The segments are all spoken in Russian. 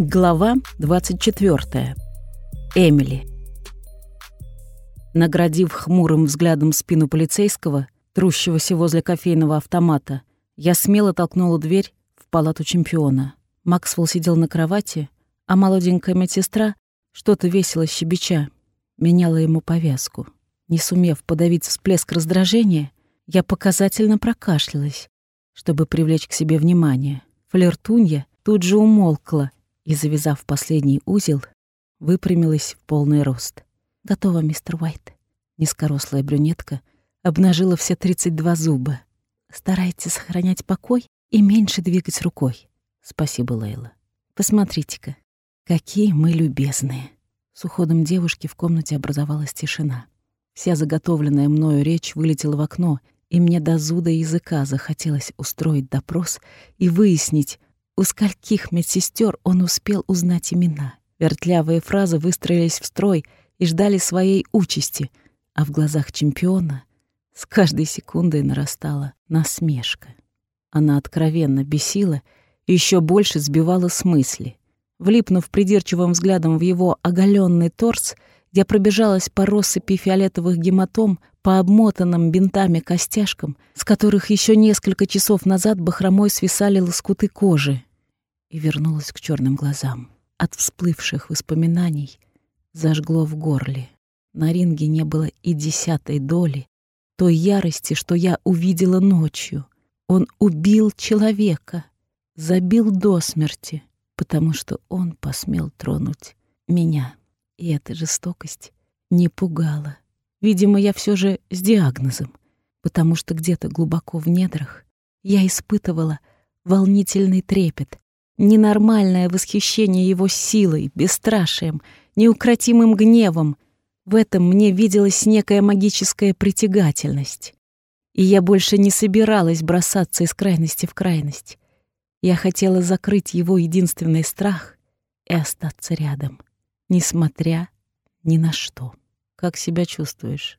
Глава 24. Эмили. Наградив хмурым взглядом спину полицейского, трущегося возле кофейного автомата, я смело толкнула дверь в палату чемпиона. Максвелл сидел на кровати, а молоденькая медсестра, что-то весело щебеча, меняла ему повязку. Не сумев подавить всплеск раздражения, я показательно прокашлялась, чтобы привлечь к себе внимание. Флиртунья тут же умолкла и, завязав последний узел, выпрямилась в полный рост. «Готово, мистер Уайт». Низкорослая брюнетка обнажила все 32 зуба. «Старайтесь сохранять покой и меньше двигать рукой». «Спасибо, Лейла. Посмотрите-ка, какие мы любезные». С уходом девушки в комнате образовалась тишина. Вся заготовленная мною речь вылетела в окно, и мне до зуда языка захотелось устроить допрос и выяснить, у скольких медсестер он успел узнать имена? Вертлявые фразы выстроились в строй и ждали своей участи, а в глазах чемпиона с каждой секундой нарастала насмешка. Она откровенно бесила и еще больше сбивала с мысли. Влипнув придирчивым взглядом в его оголенный торс, я пробежалась по россыпи фиолетовых гематом, по обмотанным бинтами костяшкам, с которых еще несколько часов назад бахромой свисали лоскуты кожи и вернулась к черным глазам. От всплывших воспоминаний зажгло в горле. На ринге не было и десятой доли той ярости, что я увидела ночью. Он убил человека, забил до смерти, потому что он посмел тронуть меня. И эта жестокость не пугала. Видимо, я все же с диагнозом, потому что где-то глубоко в недрах я испытывала волнительный трепет, Ненормальное восхищение его силой, бесстрашием, неукротимым гневом. В этом мне виделась некая магическая притягательность. И я больше не собиралась бросаться из крайности в крайность. Я хотела закрыть его единственный страх и остаться рядом, несмотря ни на что. «Как себя чувствуешь?»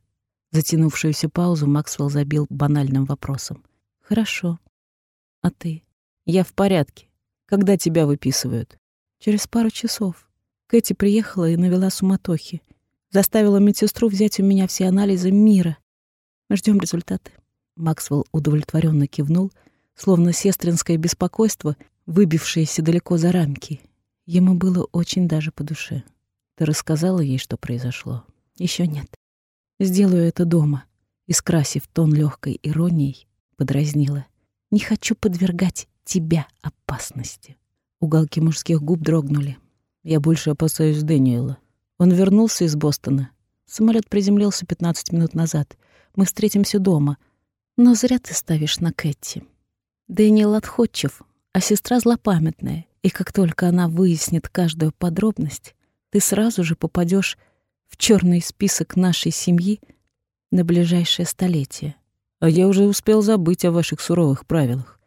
Затянувшуюся паузу Максвелл забил банальным вопросом. «Хорошо. А ты?» «Я в порядке. Когда тебя выписывают? Через пару часов. Кэти приехала и навела суматохи. Заставила медсестру взять у меня все анализы мира. Ждем результаты. Максвелл удовлетворенно кивнул, словно сестринское беспокойство, выбившееся далеко за рамки. Ему было очень даже по душе. Ты рассказала ей, что произошло? Еще нет. Сделаю это дома. Искрасив тон легкой иронией, подразнила. Не хочу подвергать тебя опасности. Уголки мужских губ дрогнули. Я больше опасаюсь Дэниела. Он вернулся из Бостона. Самолет приземлился 15 минут назад. Мы встретимся дома. Но зря ты ставишь на Кэти. Дэниел отходчив, а сестра злопамятная. И как только она выяснит каждую подробность, ты сразу же попадешь в черный список нашей семьи на ближайшее столетие. А я уже успел забыть о ваших суровых правилах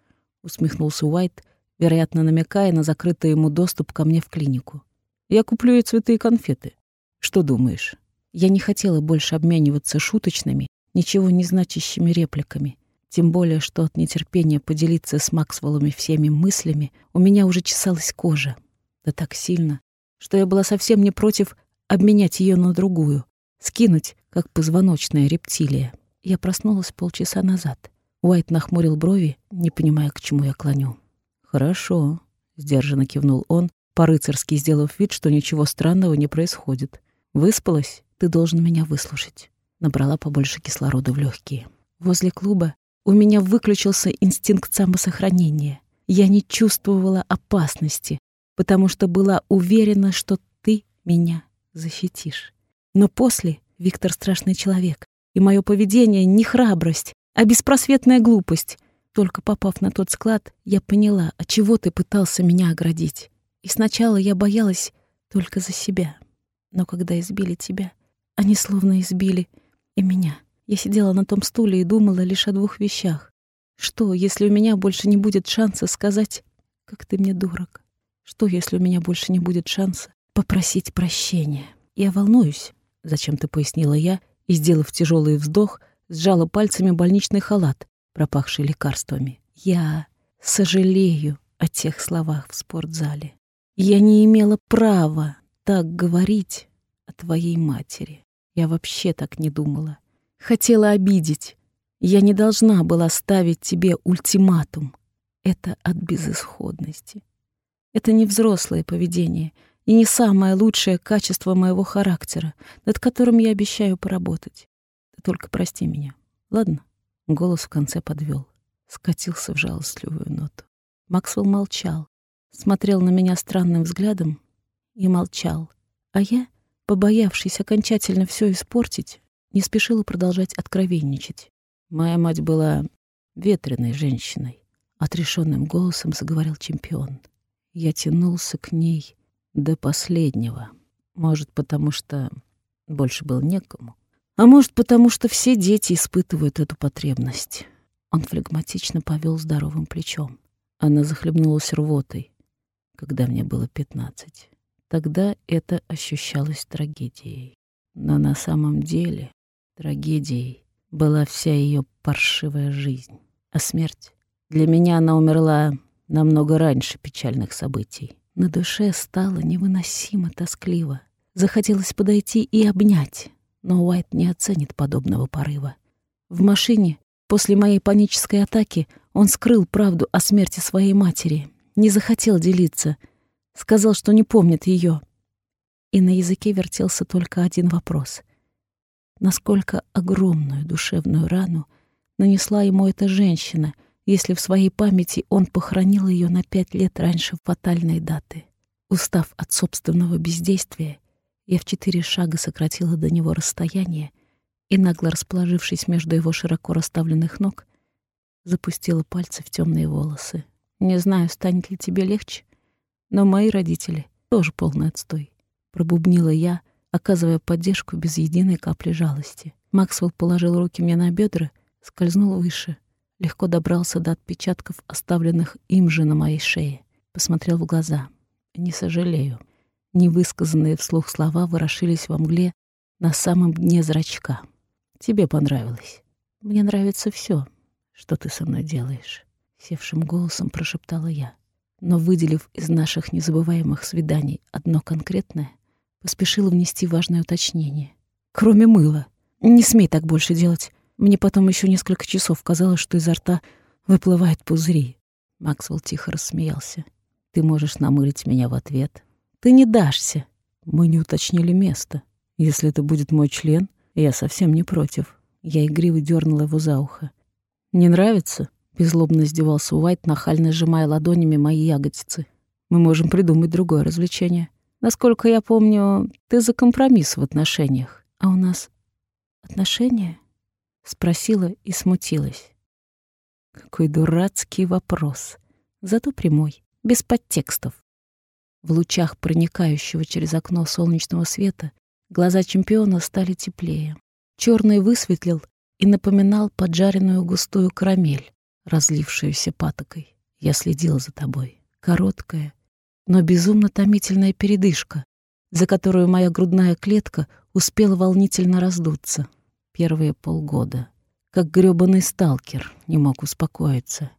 усмехнулся Уайт, вероятно, намекая на закрытый ему доступ ко мне в клинику. Я куплю ей цветы и конфеты. Что думаешь? Я не хотела больше обмениваться шуточными, ничего не значащими репликами. Тем более, что от нетерпения поделиться с Максвеллами всеми мыслями у меня уже чесалась кожа. Да так сильно, что я была совсем не против обменять ее на другую, скинуть, как позвоночная рептилия. Я проснулась полчаса назад. Уайт нахмурил брови, не понимая, к чему я клоню. «Хорошо», — сдержанно кивнул он, по-рыцарски сделав вид, что ничего странного не происходит. «Выспалась? Ты должен меня выслушать». Набрала побольше кислорода в легкие. Возле клуба у меня выключился инстинкт самосохранения. Я не чувствовала опасности, потому что была уверена, что ты меня защитишь. Но после Виктор страшный человек, и мое поведение не храбрость, а беспросветная глупость. Только попав на тот склад, я поняла, от чего ты пытался меня оградить. И сначала я боялась только за себя. Но когда избили тебя, они словно избили и меня. Я сидела на том стуле и думала лишь о двух вещах. Что, если у меня больше не будет шанса сказать, как ты мне дорог? Что, если у меня больше не будет шанса попросить прощения? Я волнуюсь, зачем ты пояснила я, и, сделав тяжелый вздох, сжала пальцами больничный халат, пропахший лекарствами. Я сожалею о тех словах в спортзале. Я не имела права так говорить о твоей матери. Я вообще так не думала. Хотела обидеть. Я не должна была ставить тебе ультиматум. Это от безысходности. Это не взрослое поведение и не самое лучшее качество моего характера, над которым я обещаю поработать. Только прости меня, ладно? Голос в конце подвел, скатился в жалостливую ноту. Максвелл молчал, смотрел на меня странным взглядом и молчал. А я, побоявшись окончательно все испортить, не спешила продолжать откровенничать. Моя мать была ветреной женщиной. Отрешенным голосом заговорил чемпион. Я тянулся к ней до последнего. Может, потому что больше было некому. А может, потому что все дети испытывают эту потребность. Он флегматично повел здоровым плечом. Она захлебнулась рвотой, когда мне было пятнадцать. Тогда это ощущалось трагедией. Но на самом деле трагедией была вся ее паршивая жизнь. А смерть для меня она умерла намного раньше печальных событий. На душе стало невыносимо тоскливо. Захотелось подойти и обнять, но Уайт не оценит подобного порыва. В машине после моей панической атаки он скрыл правду о смерти своей матери, не захотел делиться, сказал, что не помнит ее. И на языке вертелся только один вопрос. Насколько огромную душевную рану нанесла ему эта женщина — если в своей памяти он похоронил ее на пять лет раньше фатальной даты. Устав от собственного бездействия, я в четыре шага сократила до него расстояние и, нагло расположившись между его широко расставленных ног, запустила пальцы в темные волосы. «Не знаю, станет ли тебе легче, но мои родители тоже полный отстой», — пробубнила я, оказывая поддержку без единой капли жалости. Максвелл положил руки мне на бедра, скользнул выше, легко добрался до отпечатков, оставленных им же на моей шее. Посмотрел в глаза. Не сожалею. Невысказанные вслух слова ворошились во мгле на самом дне зрачка. Тебе понравилось. Мне нравится все, что ты со мной делаешь. Севшим голосом прошептала я. Но, выделив из наших незабываемых свиданий одно конкретное, поспешила внести важное уточнение. Кроме мыла. Не смей так больше делать. Мне потом еще несколько часов казалось, что изо рта выплывает пузыри. Максвелл тихо рассмеялся. «Ты можешь намылить меня в ответ. Ты не дашься. Мы не уточнили место. Если это будет мой член, я совсем не против». Я игриво дернула его за ухо. «Не нравится?» — беззлобно издевался Уайт, нахально сжимая ладонями мои ягодицы. «Мы можем придумать другое развлечение. Насколько я помню, ты за компромисс в отношениях. А у нас отношения?» Спросила и смутилась. Какой дурацкий вопрос. Зато прямой, без подтекстов. В лучах проникающего через окно солнечного света глаза чемпиона стали теплее. Черный высветлил и напоминал поджаренную густую карамель, разлившуюся патокой. Я следила за тобой. Короткая, но безумно томительная передышка, за которую моя грудная клетка успела волнительно раздуться первые полгода. Как грёбаный сталкер, не мог успокоиться.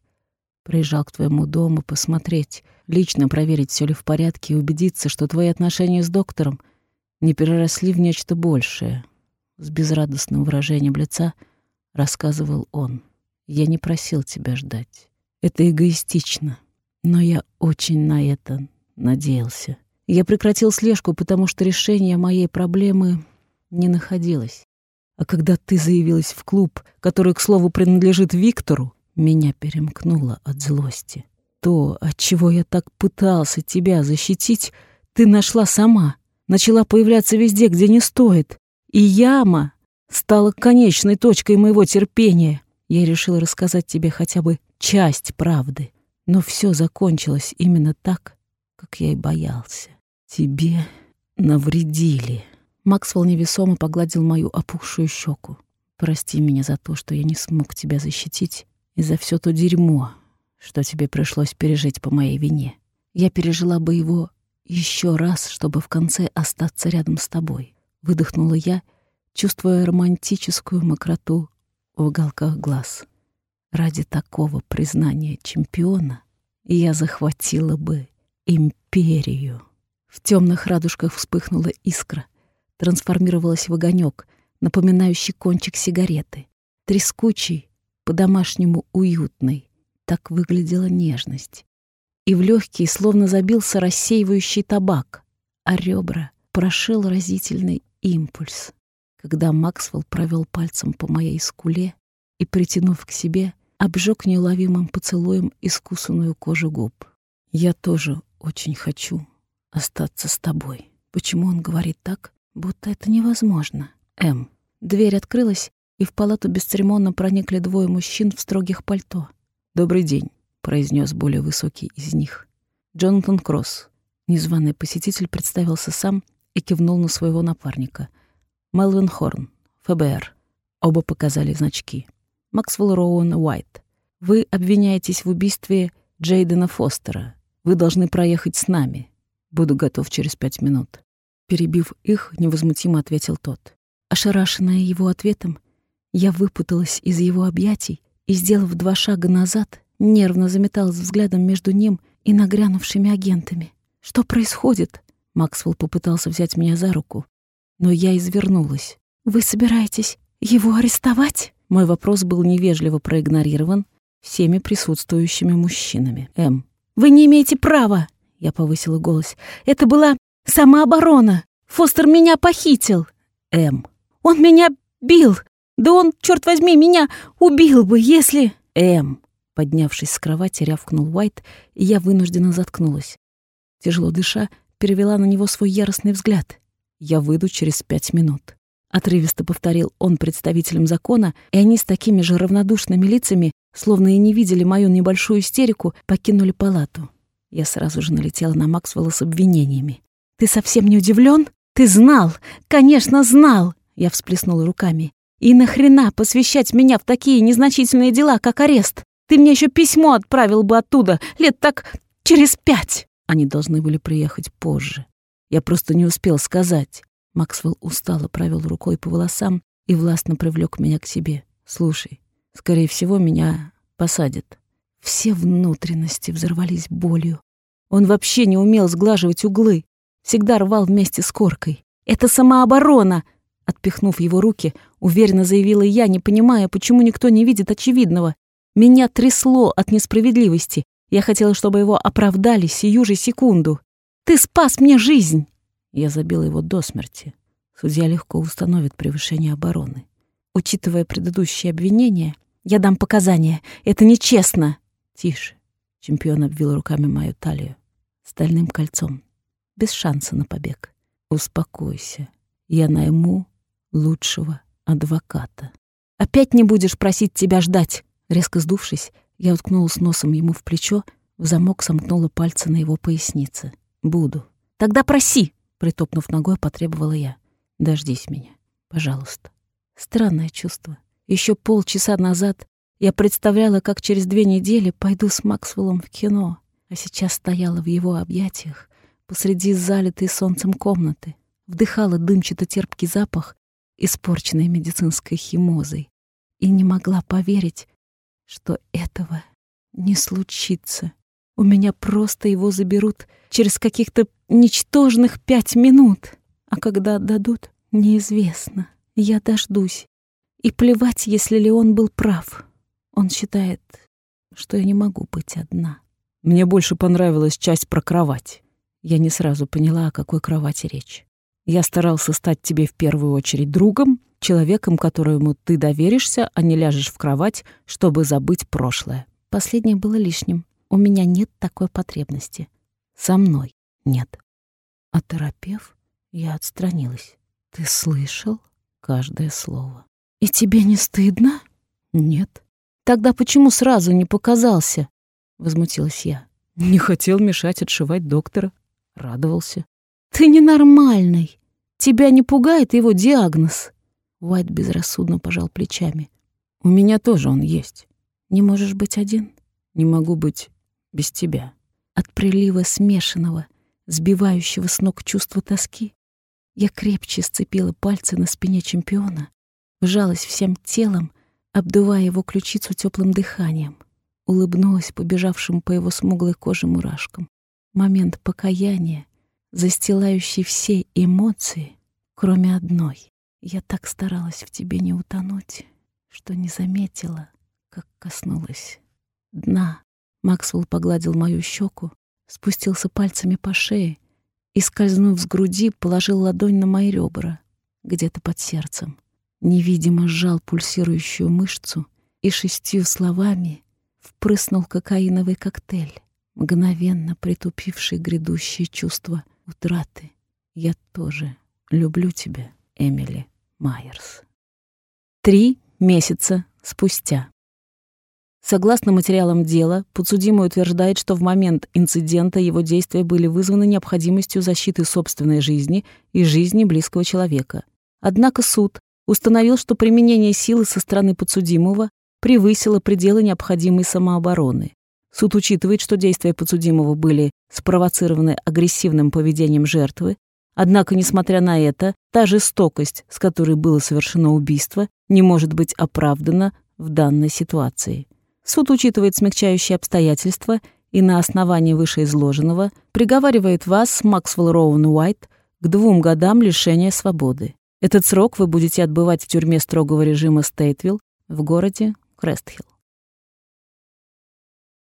Приезжал к твоему дому посмотреть, лично проверить, все ли в порядке и убедиться, что твои отношения с доктором не переросли в нечто большее. С безрадостным выражением лица рассказывал он. Я не просил тебя ждать. Это эгоистично, но я очень на это надеялся. Я прекратил слежку, потому что решение моей проблемы не находилось. А когда ты заявилась в клуб, который, к слову, принадлежит Виктору, меня перемкнуло от злости. То, от чего я так пытался тебя защитить, ты нашла сама. Начала появляться везде, где не стоит. И яма стала конечной точкой моего терпения. Я решила рассказать тебе хотя бы часть правды. Но все закончилось именно так, как я и боялся. Тебе навредили. Максвелл невесомо погладил мою опухшую щеку. «Прости меня за то, что я не смог тебя защитить, и за все то дерьмо, что тебе пришлось пережить по моей вине. Я пережила бы его еще раз, чтобы в конце остаться рядом с тобой», — выдохнула я, чувствуя романтическую мокроту в уголках глаз. Ради такого признания чемпиона я захватила бы империю. В темных радужках вспыхнула искра, трансформировалась в огонек, напоминающий кончик сигареты, трескучий, по-домашнему уютный. Так выглядела нежность. И в легкие словно забился рассеивающий табак, а ребра прошил разительный импульс, когда Максвелл провел пальцем по моей скуле и, притянув к себе, обжег неуловимым поцелуем искусанную кожу губ. «Я тоже очень хочу остаться с тобой». Почему он говорит так, будто это невозможно? М. Дверь открылась, и в палату бесцеремонно проникли двое мужчин в строгих пальто. «Добрый день», — произнес более высокий из них. «Джонатан Кросс». Незваный посетитель представился сам и кивнул на своего напарника. «Мелвин Хорн, ФБР». Оба показали значки. «Максвелл Роуэн Уайт, вы обвиняетесь в убийстве Джейдена Фостера. Вы должны проехать с нами. Буду готов через пять минут». Перебив их, невозмутимо ответил тот. Ошарашенная его ответом, я выпуталась из его объятий и, сделав два шага назад, нервно заметалась взглядом между ним и нагрянувшими агентами. «Что происходит?» Максвелл попытался взять меня за руку, но я извернулась. «Вы собираетесь его арестовать?» Мой вопрос был невежливо проигнорирован всеми присутствующими мужчинами. «М, вы не имеете права!» Я повысила голос. «Это была самооборона! Фостер меня похитил!» «М, он меня бил! Да он, черт возьми, меня убил бы, если...» «Эм!» Поднявшись с кровати, рявкнул Уайт, и я вынужденно заткнулась. Тяжело дыша, перевела на него свой яростный взгляд. «Я выйду через пять минут». Отрывисто повторил он представителям закона, и они с такими же равнодушными лицами, словно и не видели мою небольшую истерику, покинули палату. Я сразу же налетела на Максвелла с обвинениями. «Ты совсем не удивлен? Ты знал! Конечно, знал!» Я всплеснула руками. И нахрена посвящать меня в такие незначительные дела, как арест? Ты мне еще письмо отправил бы оттуда, лет так через пять. Они должны были приехать позже. Я просто не успел сказать. Максвелл устало провел рукой по волосам и властно привлек меня к себе. Слушай, скорее всего, меня посадят. Все внутренности взорвались болью. Он вообще не умел сглаживать углы, всегда рвал вместе с коркой. Это самооборона, Отпихнув его руки, уверенно заявила я, не понимая, почему никто не видит очевидного. Меня трясло от несправедливости. Я хотела, чтобы его оправдали сию же секунду. «Ты спас мне жизнь!» Я забила его до смерти. Судья легко установит превышение обороны. Учитывая предыдущие обвинения, я дам показания. Это нечестно. Тише. Чемпион обвил руками мою талию. Стальным кольцом. Без шанса на побег. Успокойся. Я найму лучшего адвоката. «Опять не будешь просить тебя ждать!» Резко сдувшись, я уткнулась носом ему в плечо, в замок сомкнула пальцы на его пояснице. «Буду». «Тогда проси!» Притопнув ногой, потребовала я. «Дождись меня, пожалуйста». Странное чувство. Еще полчаса назад я представляла, как через две недели пойду с Максвеллом в кино, а сейчас стояла в его объятиях посреди залитой солнцем комнаты, вдыхала дымчато-терпкий запах испорченной медицинской химозой, и не могла поверить, что этого не случится. У меня просто его заберут через каких-то ничтожных пять минут, а когда отдадут, неизвестно. Я дождусь. И плевать, если ли он был прав. Он считает, что я не могу быть одна. Мне больше понравилась часть про кровать. Я не сразу поняла, о какой кровати речь. Я старался стать тебе в первую очередь другом, человеком, которому ты доверишься, а не ляжешь в кровать, чтобы забыть прошлое. Последнее было лишним. У меня нет такой потребности. Со мной нет. Оторопев, я отстранилась. Ты слышал каждое слово. И тебе не стыдно? Нет. Тогда почему сразу не показался? Возмутилась я. Не хотел мешать отшивать доктора. Радовался. «Ты ненормальный. Тебя не пугает его диагноз?» Уайт безрассудно пожал плечами. «У меня тоже он есть. Не можешь быть один? Не могу быть без тебя». От прилива смешанного, сбивающего с ног чувства тоски, я крепче сцепила пальцы на спине чемпиона, вжалась всем телом, обдувая его ключицу теплым дыханием, улыбнулась побежавшим по его смуглой коже мурашкам. момент покаяния, застилающий все эмоции, кроме одной. Я так старалась в тебе не утонуть, что не заметила, как коснулась дна. Максвелл погладил мою щеку, спустился пальцами по шее и, скользнув с груди, положил ладонь на мои ребра, где-то под сердцем. Невидимо сжал пульсирующую мышцу и шестью словами впрыснул кокаиновый коктейль, мгновенно притупивший грядущее чувство утраты. Я тоже люблю тебя, Эмили Майерс. Три месяца спустя. Согласно материалам дела, подсудимый утверждает, что в момент инцидента его действия были вызваны необходимостью защиты собственной жизни и жизни близкого человека. Однако суд установил, что применение силы со стороны подсудимого превысило пределы необходимой самообороны. Суд учитывает, что действия подсудимого были спровоцированы агрессивным поведением жертвы, однако, несмотря на это, та жестокость, с которой было совершено убийство, не может быть оправдана в данной ситуации. Суд учитывает смягчающие обстоятельства и на основании вышеизложенного приговаривает вас, Максвелл Роуэн Уайт, к двум годам лишения свободы. Этот срок вы будете отбывать в тюрьме строгого режима Стейтвилл в городе Крестхилл.